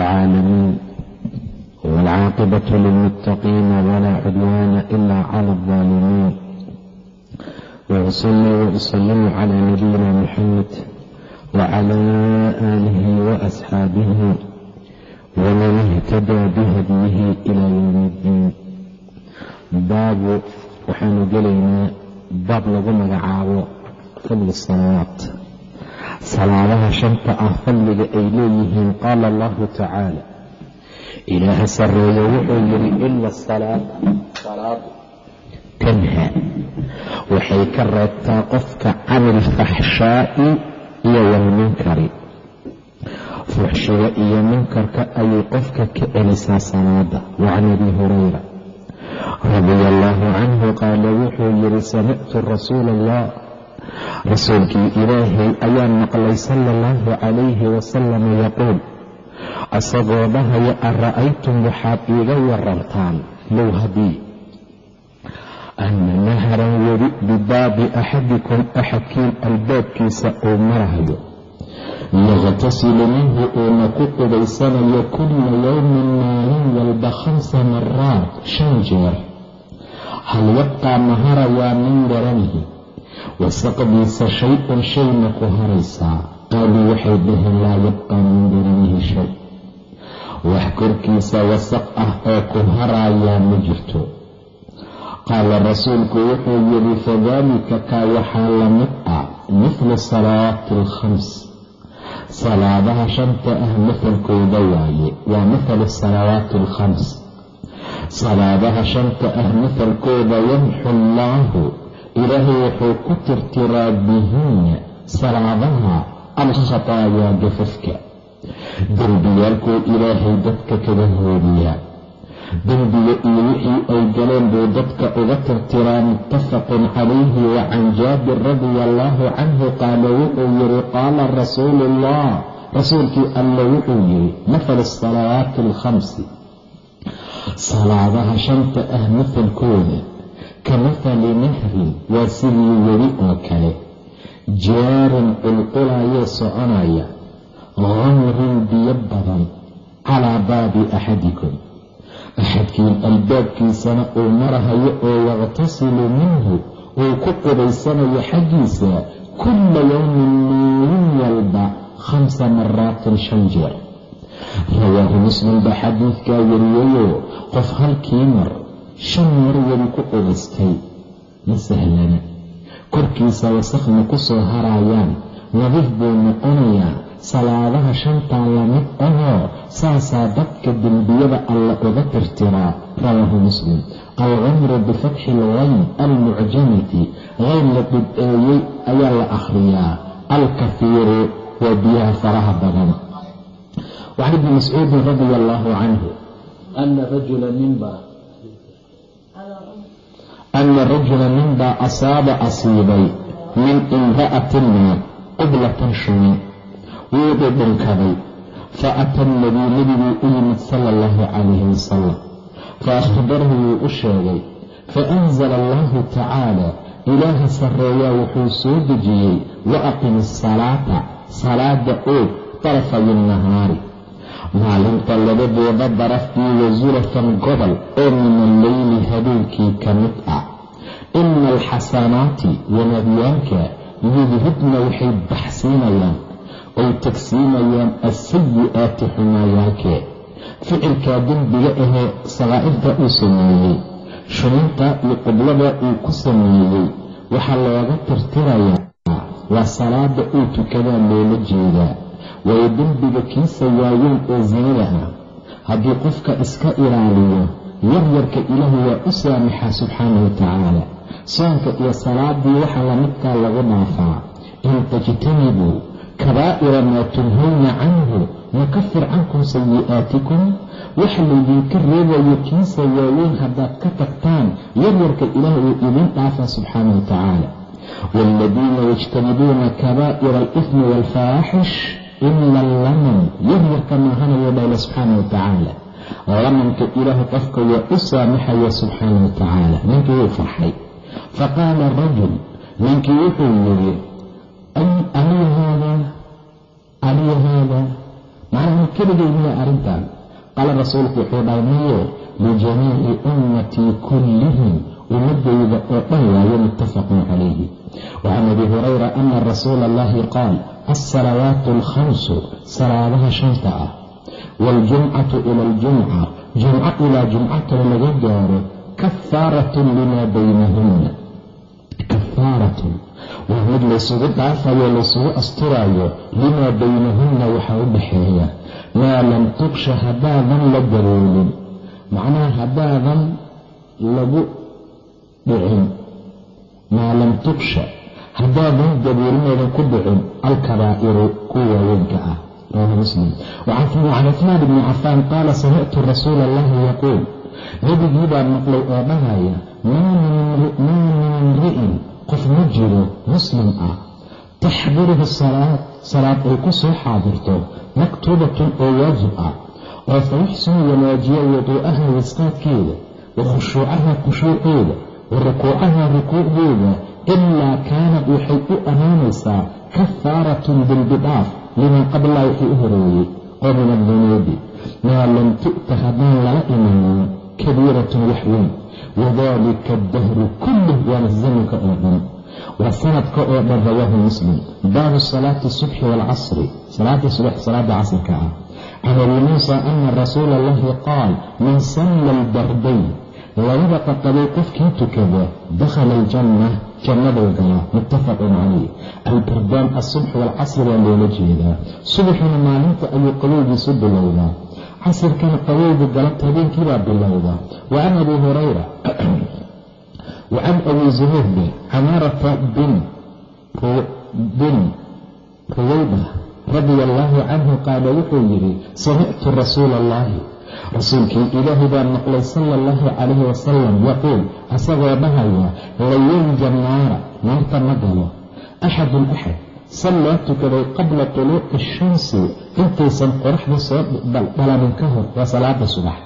العالمين والعاقبة للمتقين ولا عدوان إلا على الظالمين وأصلي وأسلم على نبينا محمد وعلى آله وأصحابه ومن اهتدى بهديه إلى يوم الدين baabu waxaanu gelaynaa baab lagu magacaabo fadli salawaat salaadaha shanta ah fadliga ay leeyihiin qaala allahu tacaala. Ilaaha sarreeyo wuxuu yidhi ila salaata salaadu tanha. Waxay ka reebtaa qofka can ilfaxshaa'i iyo walmunkari fuxshiga iyo munkarka ayay qofka ka celisaa salaada. Wacan abi hurayra radia allaahu canhu qaala wuxuu yidhi samictu rasuula allah rasuulkii ilaahay ayaan maqlay sala allahu calayhi wasalam yaquul asagoo dhahaya ara'aytum waxaad iiga warantaan low haddii. Anna naharan weli bibaabi axadikum axadkiin albaabkiisa uu marahayo yaqhtasilu minhu uuna ku qubaysanayo kulla yowmin maalin walba khamsa maraat shan jeer. Hal yabqaa ma harayaa min daranihi wasaqdiisa shay-un shayna ku haraysaa qaaluu waxay dhaheen laa yabqaa min daranihi shay wax korkiisa wasaq ah oo ku haraayaa ma jirto qaala rasuulku wuxuu yidhi fadaalika kaa waxaa la mid ah mithlu salawaati alkhams salaadaha shanta ah mahalkooda waaye waa mathalu salawaati alkhams salaadaha shanta ah mahalkooda yamxu allaahu ilaahay wuxuu ku tirtiraa bihinna salaadaha alkhataayaa gafafka dembiyaalkuu ilaahay dadka kaga hoodiyaa. Dembiga iyo wixii ay galeen buu dadka uga tirtiraa muttafaqun calayhi wa can jaabir radia allaahu canhu qaala wuxuu yidhi qaala rasuulu ullah rasuulkii alla wuxuu yidhi mathalu salawaati alkhamsi. Salaadaha shanta ah mahalkooda ka mathali nahrin waa sidii weli oo kale jaarin qulqulayoo soconaya qamrin biyo badan calaa baabi axadikum axadkiin albaabkiisana uu marahayo oo yaqhtasilu minhu uu ku qubaysanayo xaggiisa kulla yowmin maalin walba khamsa maraatin shan jeer rawaahu muslim baa xadiidkaa wariyayoo qof halkii mar shan mar weli ku qubaystay ma sahlana? Korkiisa wasakna ku soo haraayaan nadiif buu noqonayaa. Salaadaha shantaa la mid ahoo saasaa dadka dembiyada alla uga tirtiraa rawaahu muslim. Alqamru bifatxi algayn almucjamati qayn la dhibceeyey ayaa la akhriyaa. Alkahiiru waa biyaha faraha badan. Wacan ibni mascuudin radia allaahu canhu ana rajula ninbaa ana rajula ninbaa asaaba asiibay min imra'atin naab qiblatan shumin wuu dhudhunkaday fa ata nabiy nebiguu u yimid sala allahu calayhi wasalam fa akhbarahu wuu u sheegay fa anzala allahu tacaala ilaaha sarreeyaa wuxuu soo dejiyey wa aqimi asalaata salaada oog tarafayi nahaari maalinta labadooda darafkii wasulafan gobol oo min alleyli habeenkii ka mid ah. Ina alxasanaati wanaadyaalka yudhibna waxay baxsiinayaan oy tagsiinayaan asayi'aati xumaayaalkee ficilkaa dembiga ahee sakaa'irta uu sameeyey shuminta iyo qiblada uu ku sameeyey waxaa looga tirtirayaa waa salaada uu tukadaa loola jeedaa waayo dembiga kiisa waaweyn oo sinada ah. Haddii qofka iska ilaaliyo yaryarka ilaahu waa u saamaxaa subxaanahu wa tacaala soonka iyo salaadii waxaa lamidkaa lagu dhaafaa. In tajtanibuu kabaa'ira maa tunhawna canhu nukafir cankum sayi'aatikum. Waxa laydinka reebayo kiisa waaweyn haddaad ka tagtaan yaryarka ilaah uu idin dhaafa subxaana wa tacaala waaladiina yajtanibuuna kabaa'ira alifmi waalfawaaxish ila allaman yaryarka maahanayo dhayla subxaana wa tacaala lamanka ilaahu qofka waa u saamaxaya subxaana wa tacaala ninkii wuu farxay faqaala rajul ninkii wuxuu yidhi aliya haada aliya haada macnaha keligay miya arrintan qaala rasuulku wuxuu dhahay mayo lijamiici ummatii kullihim ummadayda oo dhan waayo muttafaqun calayhi wacan abi hurayra ana rasuula allahi qaal alsalawaatu alkhamsu salaadaha shanta ah waaljumcatu ila aljumca jumco ilaa jumcatoo laga gaaro kafaaratun limaa baynahunna kafaaratun waa mid laysugu dhaafayo laysugu asturayo limaa baynahunna waxaa u dhaxeeya maa lam tuqsha haddaadan la daboolin macnaha haddaadan lagu dhicin maa lam tuqsha haddaadan daboolinadan ku dhicin alkabaa'iru kuwa waaweynka ah. Rawahu muslim. Wacan cusmaan bni cafaan qaala samictu rasuula allahi yaquul. Nebigii baa maqlay oo dhahaya maa min imri'in. Qof ma jiro muslim ah. Taxdiruhu salaad salaad ay ku soo xaadirto maktuubatun oo waajib ah oo fa yuxsinu wanaajiya wuduu'aha wisqaadkeeda wa khushuucaha khushuuceeda wa rukuucaha rukuucdeeda ilaa kaanad waxay u ahaanaysaa kafaaratun dembidhaaf liman qablaa wixii u horeeyey oo min addunuubi maa lam tu'ta haddaan lala imanin kabiiratun wax weyn. Wadalika addahru kulluh waana zamanka oo dhan waa sanadka oo dhan rawaahu muslim. Baabu salaati subxi waalcasri salaada subax salaada casrka ah. Can abi muusa ana rasuula allahi qaal man salla albardayn labada qaqabay qofkii tukada dakhala aljanna jannaduu galaa muttafaqun calayh albardaan asubx waalcasri baa loola jeedaa. Subaxina maalinta ayuu qabowgiisu bilowdaa. Casirkana qabowga galabta habeenkiibaa bilowda wa can abi hurayra wa can abi zuhurbe camaarata bin ruwayba radia allaahu canhu qaala wuxuu yidhi samictu rasuula allahi rasuulkii ilaahi baa maqlay sala allahu calayhi wasalam yaquul asagoo dhahaya layanja naara naarta ma galo. Axadun axad sallaa tukaday qabla tuluuci ashamsi intaysan qoraxda soo dhalanin ka hor waa salaada subax.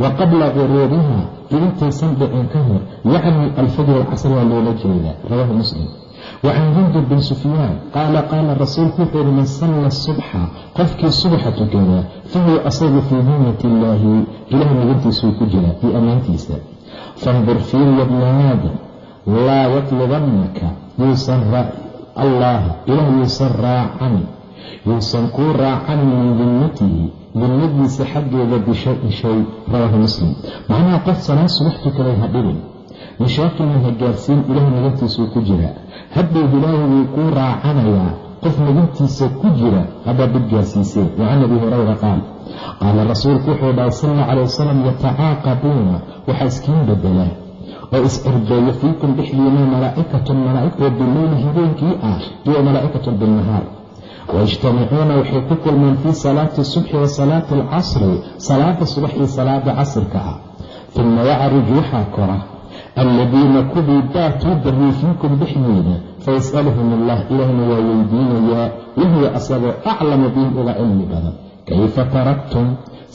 Wa qabla guruubiha intaysan dhicin ka hor yacni alfajr alcasr waa loola jeedaa rawaahu muslim wacan jundub bin sufyaan qaala qaala rasuulku wuxuu yihi man salla subxa qofkii subaxa tukada fahuwa asagu fii diinati illaahi ilaah magantiisuu ku jira iyo ammaantiisa. Fandur fiiriya bna aadam laa yatlubannaka yuusan allah ilaah yuusan raacan yuusan kuu raacan min dimmatihi dimmadiisa xaggeeda bishayin shay rawaahu muslim. Macnaha qof salaad subax tukaday ha dhibin mashaakilna ha gaarsiin ilaah magantiisuu ku jira hadhow ilaahi wuu kuu raacanayaa qof magantiisa ku jira haddaad dhib gaarsiiseen wa can abi hurayra qaal. Qaala rasuulku wuxuu dhahay sal alla calay wasalam yatacaaqabuuna waxaa iskiin bedelaa oo is-cirbeeya fiikum dhexdiina malaa'ikatun malaa'ig oo bileyli habeenkii ah iyo malaa'ikatun bilnahaar wayajtamicuuna waxay ku kulmeen fii salaati subxi wa salaati alcasri salaada subax iyo salaada casrka ah. Uma yacrij waxaa kora aladiina kuwii baatuu bariyey fiikum dhexdiina fayas'aluhum allah ilaahna waa weydiinayaa wahuwa asagoo aclamu bihim uga cilmi badan kayfa taraktum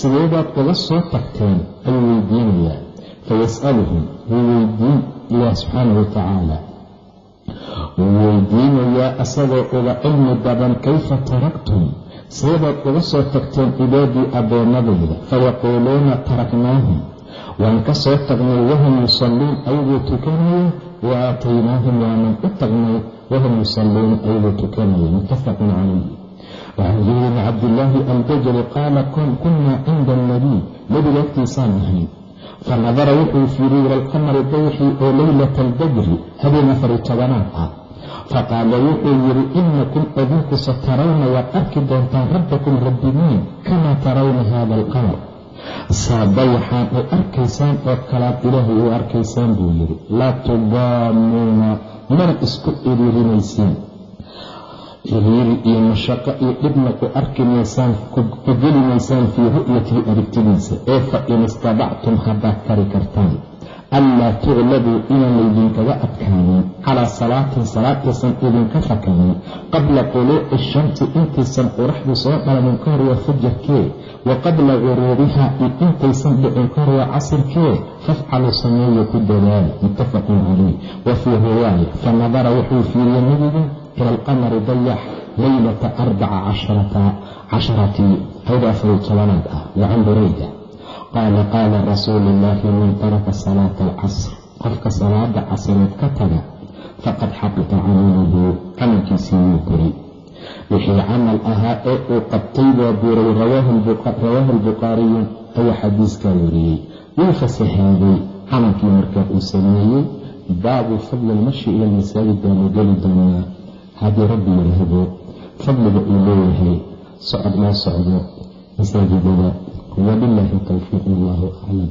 sideebaad uga soo tagteen ayuu weydiinayaa fayas'aluhum wuu weydiin ilaah subxaana wa wuu weydiinayaa asagoo uga cilmi badan kayfa taraktum sideebaad uga soo tagteen cibaadii addoommadayda fayaquuluuna taraknaahum waan ka soo tagnay wahum yusalluun ayagoo tukanaya. Wa waanan u tagnay wahum yusalluuna ayagoo tukanaya. Muttafaqun calayhi. Wacan jarir bni cabdillaahi albajali qaala kunnaa cinda alnabiy nebiga agtiisaan ahayd fanadara wuxuu fiiriyey ila alqamari dayxi oo leylata albajri habeen afari tobanaad ah. Faqaala wuxuu yidhi inakum adinku satarawna waad arki doontaan rabbakum rabbigiin kamaa tarawna hada alqamar saaba waxaan u arkaysaan oo kalaad ilaahay u arkaysaan buu yidhi laa tudaamuuna mana isku iriirinaysiin ciriiri iyo mashaqo iyo dhibna ku arki maysaan ku geli maysaan fii ru'yatihi aragtidiisa ee fa in istadactum haddaad kari kartaan anlaa tuglabuu inaan laydinkaga adkaanin calaa salaatin salaad aysan idinka fakanin qabla quluuci shamsi intaysan qoraxdu soo dhalanin ka hor waa fajarkee wa qabla guruubiha iyo intaysan dhicin ka hor casirkee fafcaluu sameeya ku dadaal muttafaqun calayh wa fii riwaaya fa nadara wuxuu fiiriyey nebiga ila alqamari dayax leylata arbaca casharati ayda afariyo tobanaad ah wa can burayda qaala qaala rasuulu illaahi man taraka salaata alcasr qofka salaada casreed ka taga faqad xabita camaluhu camalkiisii wuu buray wixii camal ahaa ee uu qabtay waa buray rawaahu albukhaariyu ayaa xadiiskaa wariyey wuu fasahaaday camalkii markaa uu sameeyey baabu fadli almashi ila almasaajid baanu geli doonaa haddii rabbi yidhaahdo fadliga uu leeyahay socod loo socdo masaajidada wabilaahi towfiiq wallahu aclam